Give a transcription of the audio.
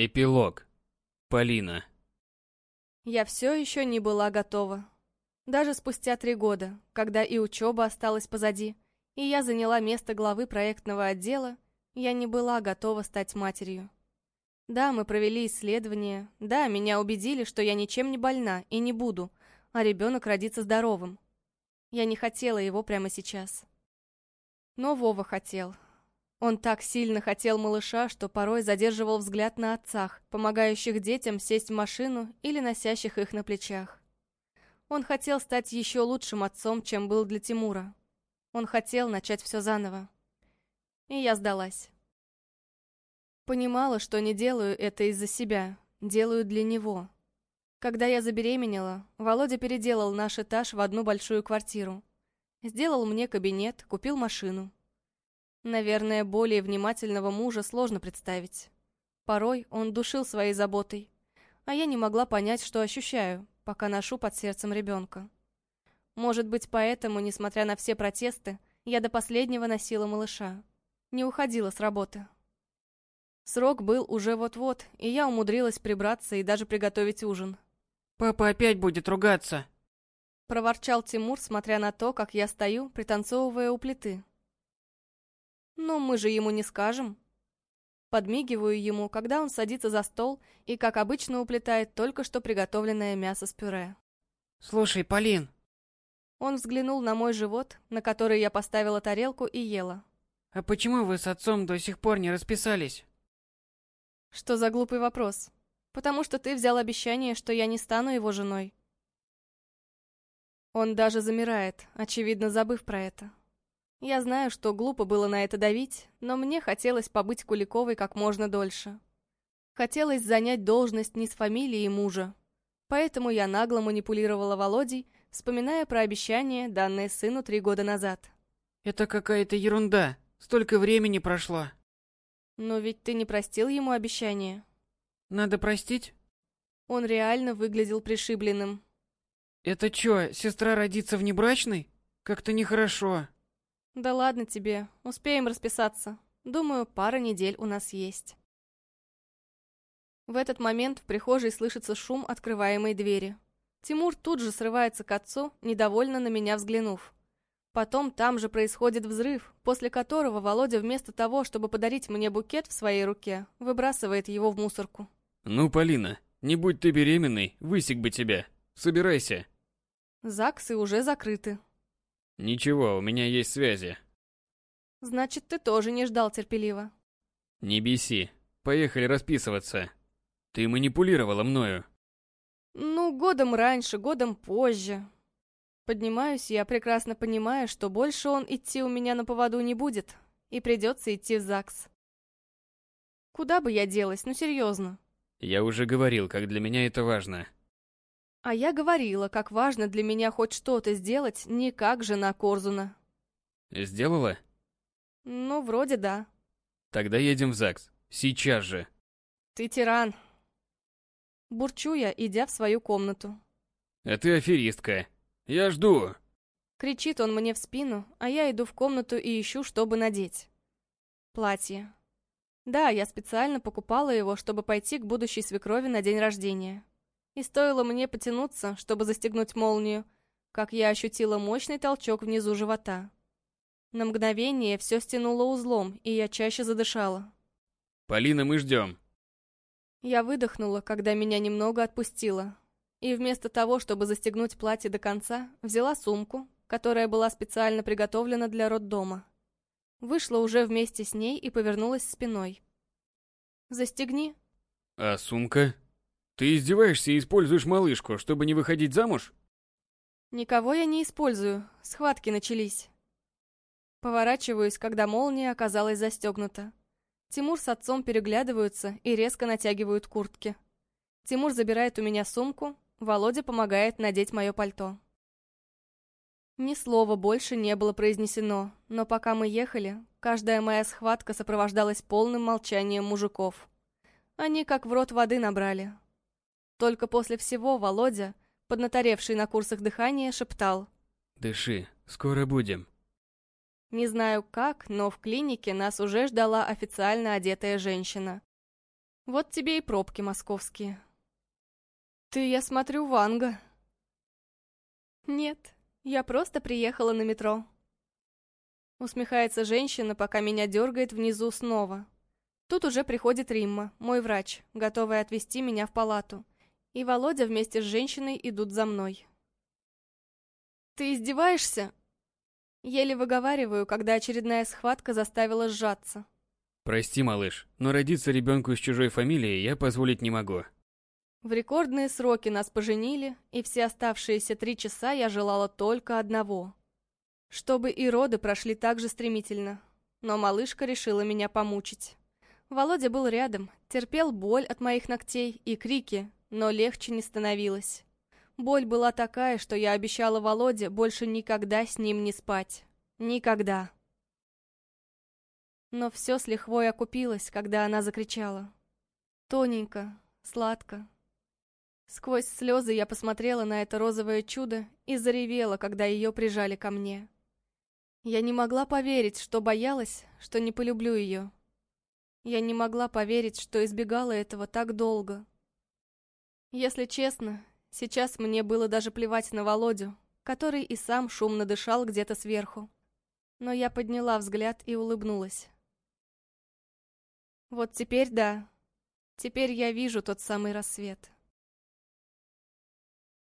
Эпилог. Полина. Я все еще не была готова. Даже спустя три года, когда и учеба осталась позади, и я заняла место главы проектного отдела, я не была готова стать матерью. Да, мы провели исследование, да, меня убедили, что я ничем не больна и не буду, а ребенок родится здоровым. Я не хотела его прямо сейчас. Но Вова хотел, он так сильно хотел малыша, что порой задерживал взгляд на отцах, помогающих детям сесть в машину или носящих их на плечах. Он хотел стать еще лучшим отцом, чем был для Тимура. Он хотел начать все заново. И я сдалась. Понимала, что не делаю это из-за себя, делаю для него. Когда я забеременела, Володя переделал наш этаж в одну большую квартиру. Сделал мне кабинет, купил машину. Наверное, более внимательного мужа сложно представить. Порой он душил своей заботой, а я не могла понять, что ощущаю, пока ношу под сердцем ребенка. Может быть, поэтому, несмотря на все протесты, я до последнего носила малыша. Не уходила с работы. Срок был уже вот-вот, и я умудрилась прибраться и даже приготовить ужин. «Папа опять будет ругаться!» Проворчал Тимур, смотря на то, как я стою, пританцовывая у плиты, «Но мы же ему не скажем». Подмигиваю ему, когда он садится за стол и, как обычно, уплетает только что приготовленное мясо с пюре. «Слушай, Полин». Он взглянул на мой живот, на который я поставила тарелку и ела. «А почему вы с отцом до сих пор не расписались?» «Что за глупый вопрос? Потому что ты взял обещание, что я не стану его женой». Он даже замирает, очевидно забыв про это. Я знаю, что глупо было на это давить, но мне хотелось побыть Куликовой как можно дольше. Хотелось занять должность не с фамилией мужа. Поэтому я нагло манипулировала Володей, вспоминая про обещание, данное сыну три года назад. «Это какая-то ерунда. Столько времени прошло». «Но ведь ты не простил ему обещание». «Надо простить?» Он реально выглядел пришибленным. «Это чё, сестра родится внебрачной? Как-то нехорошо». Да ладно тебе, успеем расписаться. Думаю, пара недель у нас есть. В этот момент в прихожей слышится шум открываемой двери. Тимур тут же срывается к отцу, недовольно на меня взглянув. Потом там же происходит взрыв, после которого Володя вместо того, чтобы подарить мне букет в своей руке, выбрасывает его в мусорку. «Ну, Полина, не будь ты беременной, высек бы тебя. Собирайся». ЗАГСы уже закрыты. Ничего, у меня есть связи. Значит, ты тоже не ждал терпеливо. Не беси. Поехали расписываться. Ты манипулировала мною. Ну, годом раньше, годом позже. Поднимаюсь я, прекрасно понимая, что больше он идти у меня на поводу не будет, и придется идти в ЗАГС. Куда бы я делась, ну серьезно. Я уже говорил, как для меня это важно. А я говорила, как важно для меня хоть что-то сделать, не как жена Корзуна. Сделала? Ну, вроде да. Тогда едем в ЗАГС. Сейчас же. Ты тиран. Бурчу я, идя в свою комнату. А ты аферистка. Я жду. Кричит он мне в спину, а я иду в комнату и ищу, чтобы надеть. Платье. Да, я специально покупала его, чтобы пойти к будущей свекрови на день рождения. И стоило мне потянуться, чтобы застегнуть молнию, как я ощутила мощный толчок внизу живота. На мгновение все стянуло узлом, и я чаще задышала. «Полина, мы ждем». Я выдохнула, когда меня немного отпустило. И вместо того, чтобы застегнуть платье до конца, взяла сумку, которая была специально приготовлена для роддома. Вышла уже вместе с ней и повернулась спиной. «Застегни». «А сумка?» Ты издеваешься и используешь малышку, чтобы не выходить замуж? Никого я не использую. Схватки начались. Поворачиваюсь, когда молния оказалась застегнута. Тимур с отцом переглядываются и резко натягивают куртки. Тимур забирает у меня сумку, Володя помогает надеть мое пальто. Ни слова больше не было произнесено, но пока мы ехали, каждая моя схватка сопровождалась полным молчанием мужиков. Они как в рот воды набрали, только после всего Володя, поднаторевший на курсах дыхания, шептал. «Дыши, скоро будем». Не знаю как, но в клинике нас уже ждала официально одетая женщина. Вот тебе и пробки московские. Ты, я смотрю, Ванга. Нет, я просто приехала на метро. Усмехается женщина, пока меня дергает внизу снова. Тут уже приходит Римма, мой врач, готовая отвезти меня в палату. И Володя вместе с женщиной идут за мной. «Ты издеваешься?» Еле выговариваю, когда очередная схватка заставила сжаться. Прости, малыш, но родиться ребенку с чужой фамилией я позволить не могу. В рекордные сроки нас поженили, и все оставшиеся три часа я желала только одного. Чтобы и роды прошли так же стремительно. Но малышка решила меня помучить. Володя был рядом, терпел боль от моих ногтей и крики, но легче не становилось. Боль была такая, что я обещала Володе больше никогда с ним не спать. Никогда. Но все с лихвой окупилось, когда она закричала. Тоненько, сладко. Сквозь слезы я посмотрела на это розовое чудо и заревела, когда ее прижали ко мне. Я не могла поверить, что боялась, что не полюблю ее. Я не могла поверить, что избегала этого так долго. Если честно, сейчас мне было даже плевать на Володю, который и сам шумно дышал где-то сверху. Но я подняла взгляд и улыбнулась. Вот теперь да. Теперь я вижу тот самый рассвет.